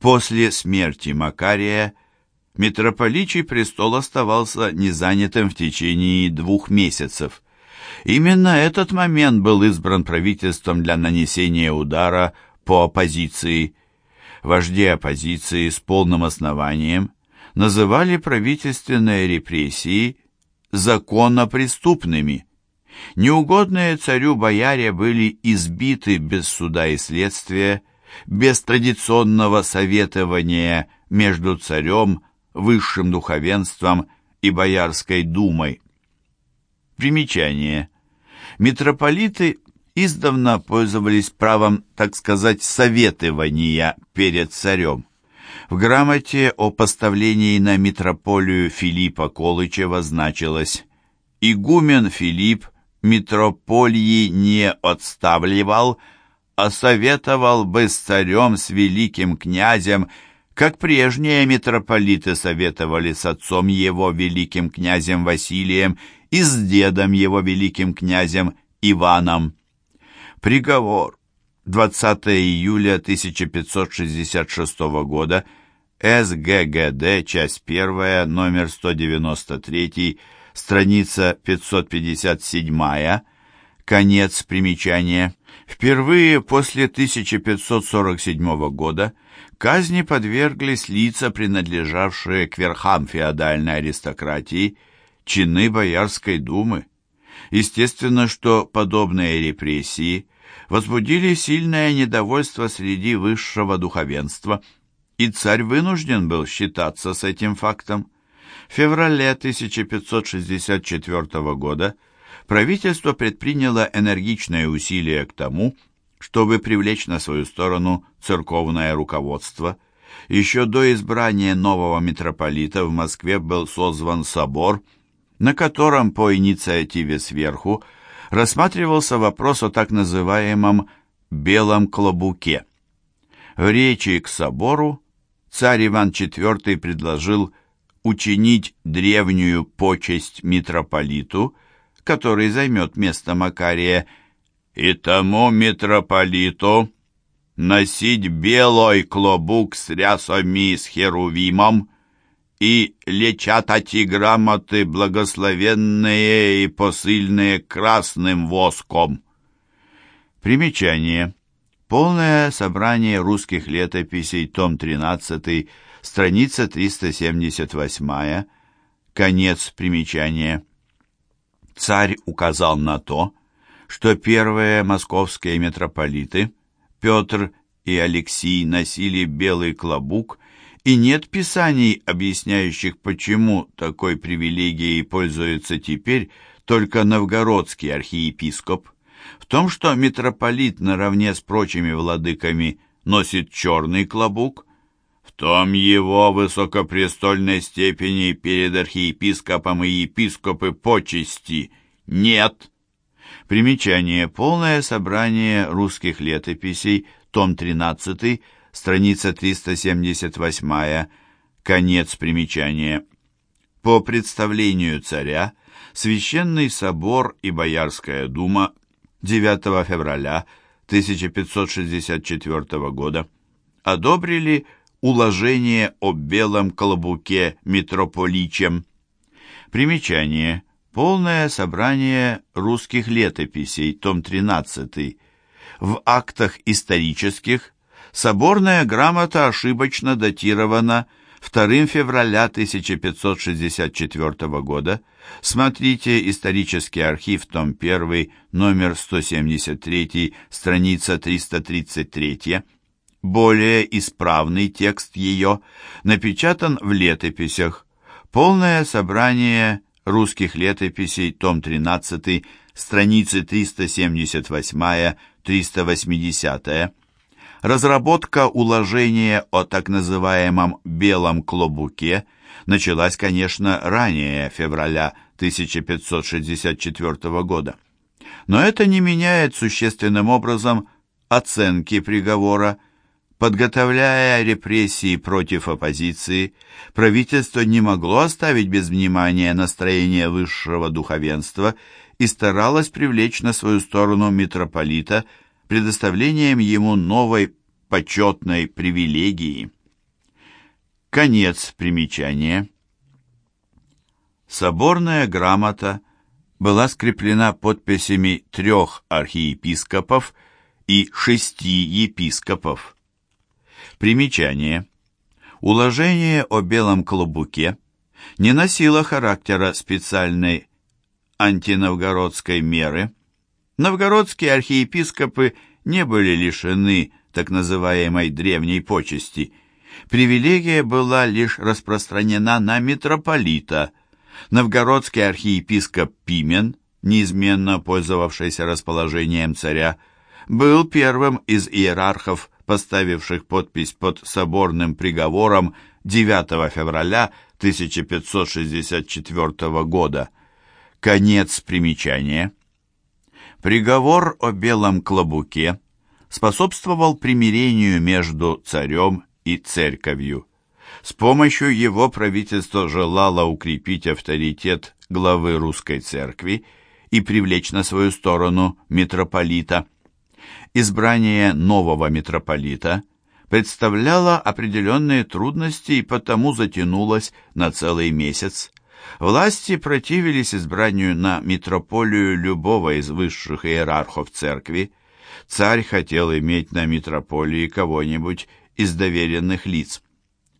После смерти Макария митрополичий престол оставался незанятым в течение двух месяцев. Именно этот момент был избран правительством для нанесения удара по оппозиции. Вожди оппозиции с полным основанием называли правительственные репрессии законопреступными. Неугодные царю бояре были избиты без суда и следствия, без традиционного советования между царем, высшим духовенством и Боярской думой. Примечание. Митрополиты издавна пользовались правом, так сказать, советования перед царем. В грамоте о поставлении на митрополию Филиппа Колычева значилось «Игумен Филипп митрополии не отставливал, а советовал бы с царем, с великим князем, как прежние митрополиты советовали с отцом его, великим князем Василием, и с дедом его, великим князем Иваном. Приговор. 20 июля 1566 года. СГГД, часть 1, номер 193, страница 557, конец примечания. Впервые после 1547 года казни подверглись лица, принадлежавшие к верхам феодальной аристократии, чины Боярской думы. Естественно, что подобные репрессии возбудили сильное недовольство среди высшего духовенства, и царь вынужден был считаться с этим фактом. В феврале 1564 года правительство предприняло энергичные усилия к тому, чтобы привлечь на свою сторону церковное руководство. Еще до избрания нового митрополита в Москве был созван собор, на котором по инициативе сверху рассматривался вопрос о так называемом «белом клобуке». В речи к собору царь Иван IV предложил учинить древнюю почесть митрополиту – который займет место Макария, и тому митрополиту носить белой клобук с рясами с херувимом и лечатать и грамоты благословенные и посыльные красным воском. Примечание. Полное собрание русских летописей, том 13, страница 378, конец примечания царь указал на то, что первые московские митрополиты Петр и Алексий носили белый клобук, и нет писаний, объясняющих, почему такой привилегией пользуется теперь только новгородский архиепископ. В том, что митрополит наравне с прочими владыками носит черный клобук, том его высокопрестольной степени перед архиепископом и епископы почести нет. Примечание. Полное собрание русских летописей, том 13, страница 378, конец примечания. По представлению царя, Священный собор и Боярская дума 9 февраля 1564 года одобрили уложение о белом колобуке митрополичем. Примечание. Полное собрание русских летописей, том 13. В актах исторических соборная грамота ошибочно датирована 2 февраля 1564 года. Смотрите «Исторический архив», том 1, номер 173, страница 333 более исправный текст ее напечатан в летописях. Полное собрание русских летописей, том 13, страницы 378-380. Разработка уложения о так называемом «белом клобуке» началась, конечно, ранее февраля 1564 года. Но это не меняет существенным образом оценки приговора, Подготовляя репрессии против оппозиции, правительство не могло оставить без внимания настроение высшего духовенства и старалось привлечь на свою сторону митрополита предоставлением ему новой почетной привилегии. Конец примечания. Соборная грамота была скреплена подписями трех архиепископов и шести епископов. Примечание. Уложение о белом клобуке не носило характера специальной антиновгородской меры. Новгородские архиепископы не были лишены так называемой древней почести. Привилегия была лишь распространена на митрополита. Новгородский архиепископ Пимен, неизменно пользовавшийся расположением царя, был первым из иерархов, поставивших подпись под соборным приговором 9 февраля 1564 года. Конец примечания. Приговор о белом клобуке способствовал примирению между царем и церковью. С помощью его правительство желало укрепить авторитет главы русской церкви и привлечь на свою сторону митрополита. Избрание нового митрополита представляло определенные трудности и потому затянулось на целый месяц. Власти противились избранию на митрополию любого из высших иерархов церкви. Царь хотел иметь на митрополии кого-нибудь из доверенных лиц.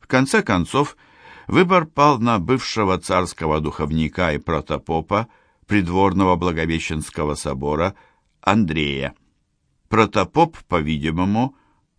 В конце концов, выбор пал на бывшего царского духовника и протопопа придворного Благовещенского собора Андрея. Протопоп, по-видимому,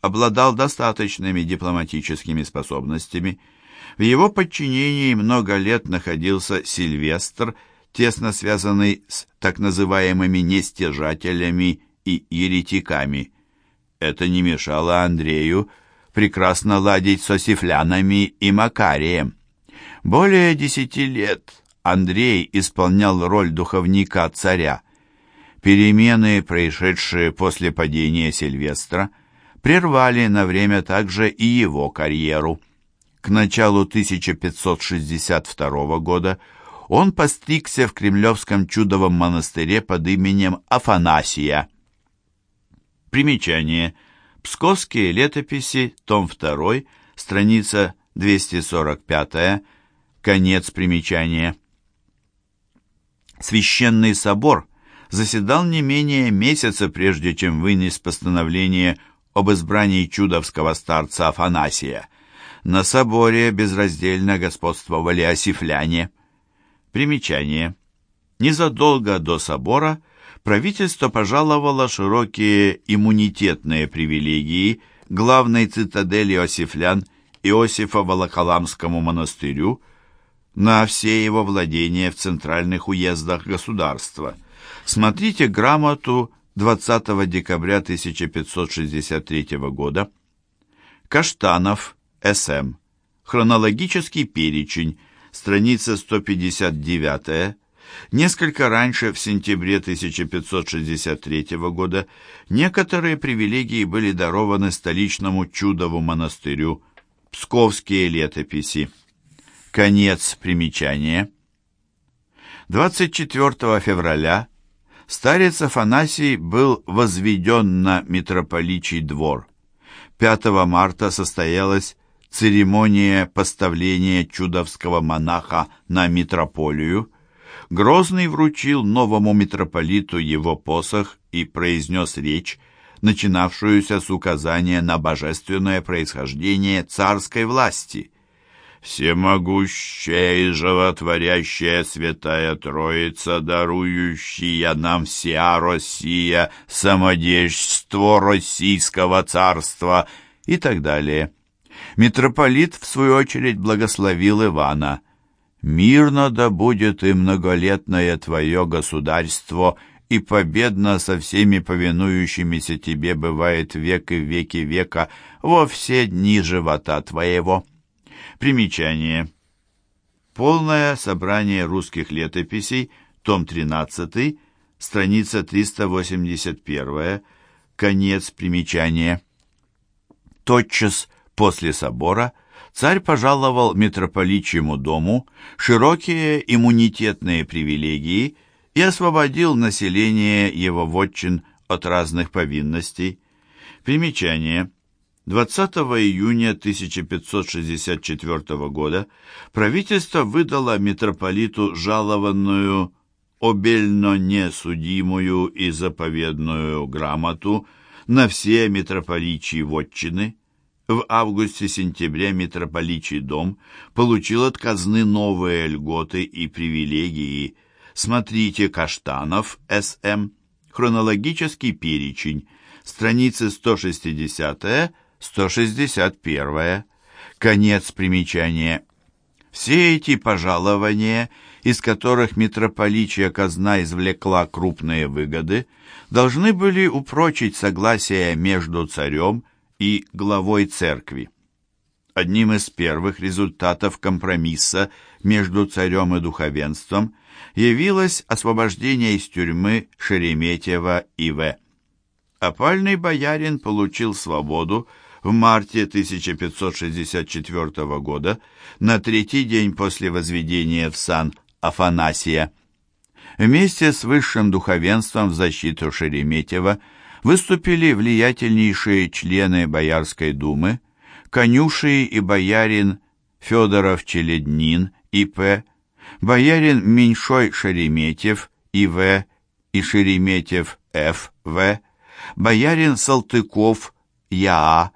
обладал достаточными дипломатическими способностями. В его подчинении много лет находился Сильвестр, тесно связанный с так называемыми нестяжателями и еретиками. Это не мешало Андрею прекрасно ладить с осифлянами и Макарием. Более десяти лет Андрей исполнял роль духовника царя. Перемены, происшедшие после падения Сильвестра, прервали на время также и его карьеру. К началу 1562 года он постригся в Кремлевском чудовом монастыре под именем Афанасия. Примечание. Псковские летописи, том 2, страница 245, конец примечания. Священный собор заседал не менее месяца, прежде чем вынес постановление об избрании чудовского старца Афанасия. На соборе безраздельно господствовали осифляне. Примечание. Незадолго до собора правительство пожаловало широкие иммунитетные привилегии главной цитадели осифлян Иосифа Волоколамскому монастырю на все его владения в центральных уездах государства. Смотрите грамоту 20 декабря 1563 года. Каштанов, С.М. Хронологический перечень, страница 159 Несколько раньше, в сентябре 1563 года, некоторые привилегии были дарованы столичному чудову монастырю Псковские летописи. Конец примечания. 24 февраля старец Афанасий был возведен на митрополичий двор. 5 марта состоялась церемония поставления чудовского монаха на митрополию. Грозный вручил новому митрополиту его посох и произнес речь, начинавшуюся с указания на божественное происхождение царской власти – всемогущая и животворящая Святая Троица, дарующая нам вся Россия, самодейство Российского царства и так далее. Митрополит, в свою очередь, благословил Ивана. «Мирно да будет и многолетное твое государство, и победно со всеми повинующимися тебе бывает век и веки века во все дни живота твоего». Примечание. Полное собрание русских летописей, том 13, страница 381, конец примечания. Тотчас после собора царь пожаловал митрополичьему дому широкие иммунитетные привилегии и освободил население его вотчин от разных повинностей. Примечание. 20 июня 1564 года правительство выдало митрополиту жалованную обельно несудимую и заповедную грамоту на все митрополичьи вотчины. В августе-сентябре митрополичий дом получил от казны новые льготы и привилегии. Смотрите Каштанов, С.М., хронологический перечень, страницы 160-161, конец примечания. Все эти пожалования, из которых митрополичья казна извлекла крупные выгоды, должны были упрочить согласие между царем и главой церкви. Одним из первых результатов компромисса между царем и духовенством явилось освобождение из тюрьмы Шереметьева И.В. Опальный боярин получил свободу в марте 1564 года на третий день после возведения в сан Афанасия. Вместе с высшим духовенством в защиту Шереметьева выступили влиятельнейшие члены Боярской думы, конюший и боярин Федоров-Челеднин И.П., боярин Меньшой Шереметьев И.В. и Шереметьев Ф.В., боярин Салтыков Я.А.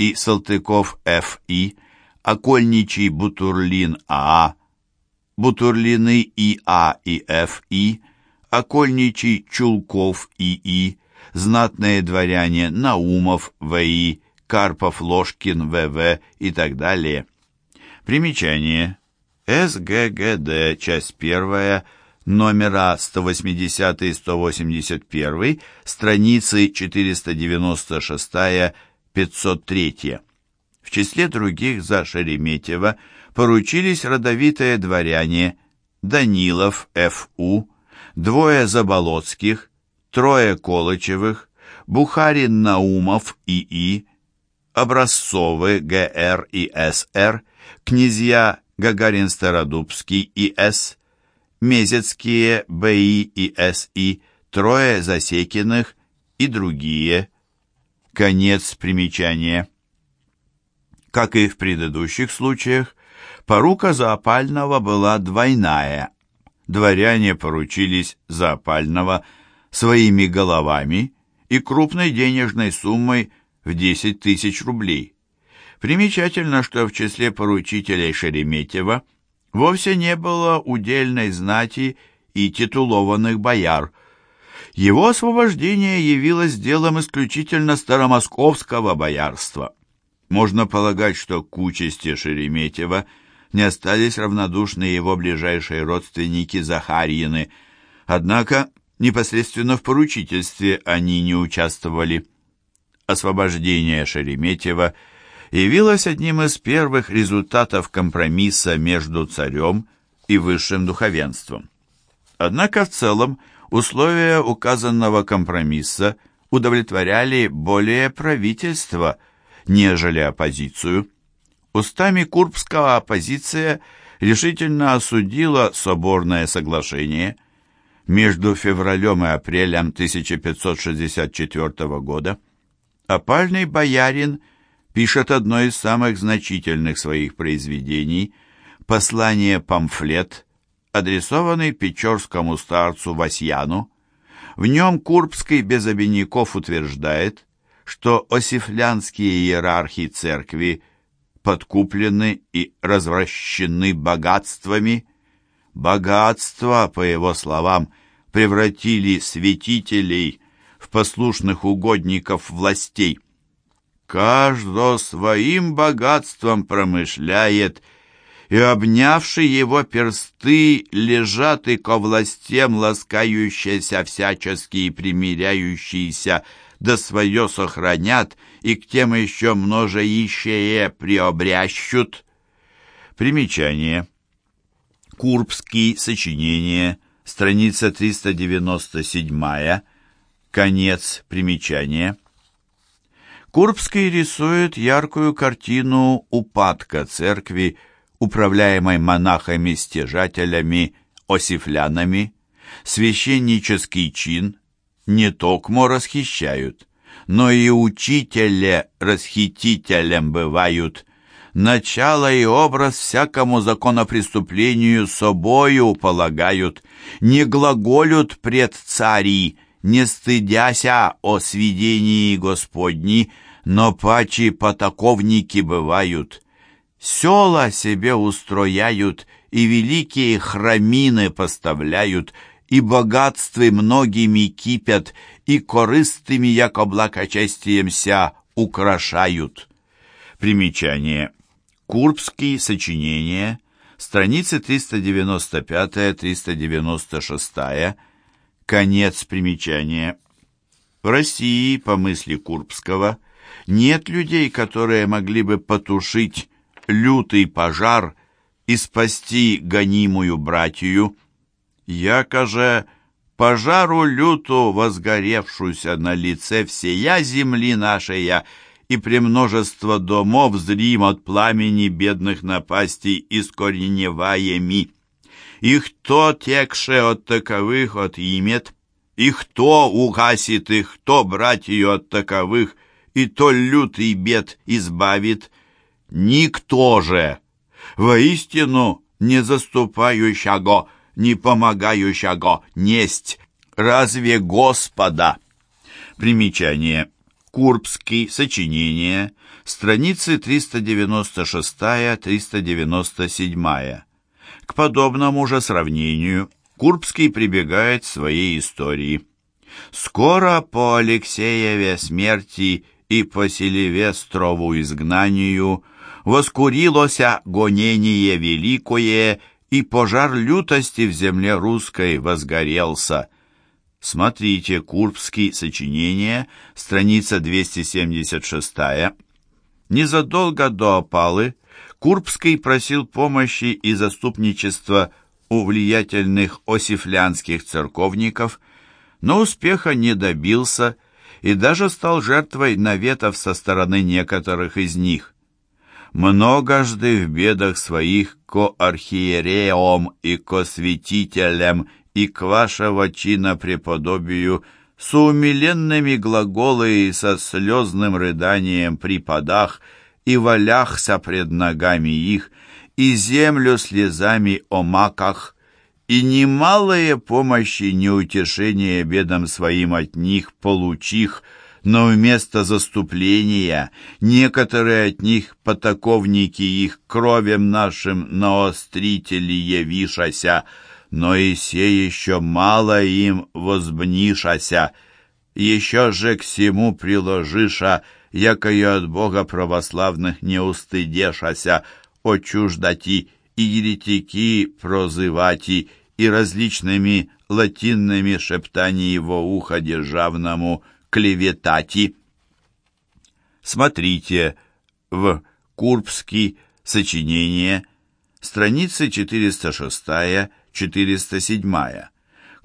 и Салтыков Ф.И., окольничий Бутурлин А.А., Бутурлины И.А. и Ф.И., окольничий Чулков И.И., знатные дворяне Наумов В.И., Карпов Ложкин В.В. и так далее. Примечание. СГГД, часть первая, номера 180 и 181, страницы 496-503. В числе других за Шереметьево поручились родовитые дворяне Данилов Ф.У., двое Заболоцких, трое Колычевых, Бухарин Наумов И.И., Образцовы Г.Р. и С.Р., князья Гагарин-Стародубский и С., Мезецкие Б.И. и С.И., трое Засекиных и другие. Конец примечания. Как и в предыдущих случаях, порука Заопального была двойная. Дворяне поручились Заопального своими головами и крупной денежной суммой в 10 тысяч рублей. Примечательно, что в числе поручителей Шереметьева вовсе не было удельной знати и титулованных бояр. Его освобождение явилось делом исключительно старомосковского боярства. Можно полагать, что к участи Шереметьева не остались равнодушны его ближайшие родственники Захарьины, однако непосредственно в поручительстве они не участвовали. Освобождение Шереметьева явилось одним из первых результатов компромисса между царем и высшим духовенством. Однако в целом условия указанного компромисса удовлетворяли более правительство, нежели оппозицию. Устами Курбского оппозиция решительно осудила соборное соглашение. Между февралем и апрелем 1564 года опальный боярин пишет одно из самых значительных своих произведений «Послание-памфлет», адресованный печорскому старцу Васьяну. В нем Курбский без обиняков утверждает, что осифлянские иерархи церкви подкуплены и развращены богатствами. Богатства, по его словам, превратили святителей в послушных угодников властей. Каждый своим богатством промышляет, и обнявши его персты лежат и ко властям ласкающиеся всячески и примиряющиеся, да свое сохранят, и к тем еще множеищее приобрящут. Примечание. Курбский, сочинение, страница 397, конец примечания. Курбский рисует яркую картину упадка церкви, управляемой монахами-стяжателями, осифлянами. Священнический чин не токмо расхищают, но и учителе расхитителем бывают. Начало и образ всякому законопреступлению собою полагают, не глаголют пред цари, не стыдяся о сведении Господни, но пачи потаковники бывают. Села себе устрояют, и великие храмины поставляют, и богатствы многими кипят, и корыстыми, яко благочестиемся, украшают. Примечание. Курбский сочинение, страницы 395-396, конец примечания. В России, по мысли Курбского, нет людей, которые могли бы потушить лютый пожар и спасти гонимую братью. Яко же пожару люту возгоревшуюся на лице всея земли нашей, и премножество домов зрим от пламени бедных напастей искореневаеми. И кто текше от таковых отимет, и кто угасит их, кто братью от таковых, и то лютый бед избавит, никто же, воистину не заступающего, не помогающего несть, разве Господа? Примечание. Курбский, сочинение, страницы 396-397. К подобному же сравнению Курбский прибегает в своей истории. Скоро по Алексееве смерти и по Селивестрову изгнанию воскурилося гонение великое, и пожар лютости в земле русской возгорелся – Смотрите Курбский сочинение, страница 276. Незадолго до опалы Курбский просил помощи и заступничества у влиятельных осифлянских церковников, но успеха не добился и даже стал жертвой наветов со стороны некоторых из них. Многожды в бедах своих ко архиереям и ко святителям и к вашего чина преподобию с умиленными глаголы и со слезным рыданием при подах и валяхся пред ногами их, и землю слезами о маках, и немалые помощи, неутешения бедам своим от них получих, но вместо заступления некоторые от них потаковники их кровем нашим наострители явишася, но и се еще мало им возбнишася, еще же к всему приложиша, якою от Бога православных не устыдешася, отчуждати и еретики прозывати, и различными латинными шептани его уха державному клеветати. Смотрите в Курбский сочинение, страницы 406 407.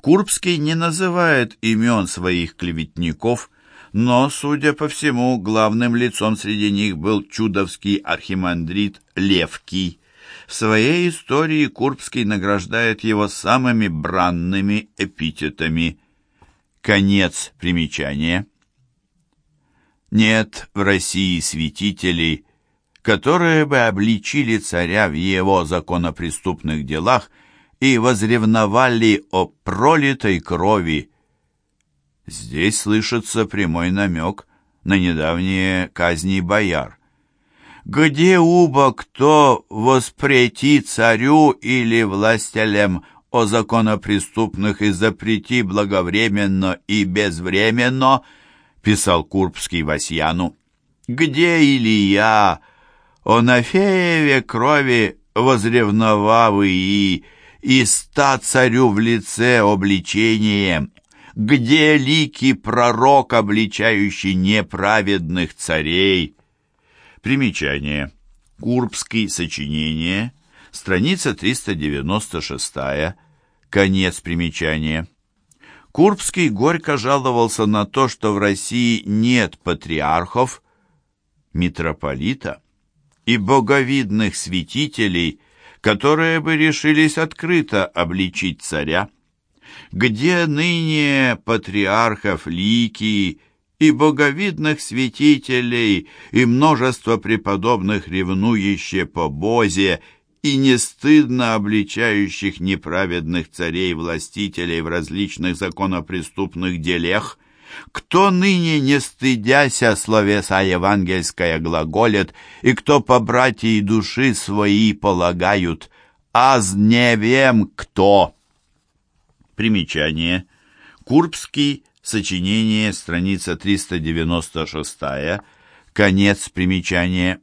Курбский не называет имен своих клеветников, но, судя по всему, главным лицом среди них был чудовский архимандрит Левкий. В своей истории Курбский награждает его самыми бранными эпитетами. Конец примечания. Нет в России святителей, которые бы обличили царя в его законопреступных делах и возревновали о пролитой крови. Здесь слышится прямой намек на недавние казни бояр. Где уба кто воспрети царю или властелям о законопреступных и запрети благовременно и безвременно, писал Курбский Васьяну. Где Илья, о Нафееве крови возревновавы и и ста царю в лице обличением, где лики пророк, обличающий неправедных царей. Примечание. Курбский сочинение, страница 396, конец примечания. Курбский горько жаловался на то, что в России нет патриархов, митрополита и боговидных святителей, которые бы решились открыто обличить царя. Где ныне патриархов Ликии и боговидных святителей, и множество преподобных ревнующе по Бозе, и не стыдно обличающих неправедных царей-властителей в различных законопреступных делах, кто ныне, не стыдяся словеса евангельская глаголет, и кто по братьей души свои полагают, аз не вем кто. Примечание. Курбский, сочинение, страница 396, конец примечания.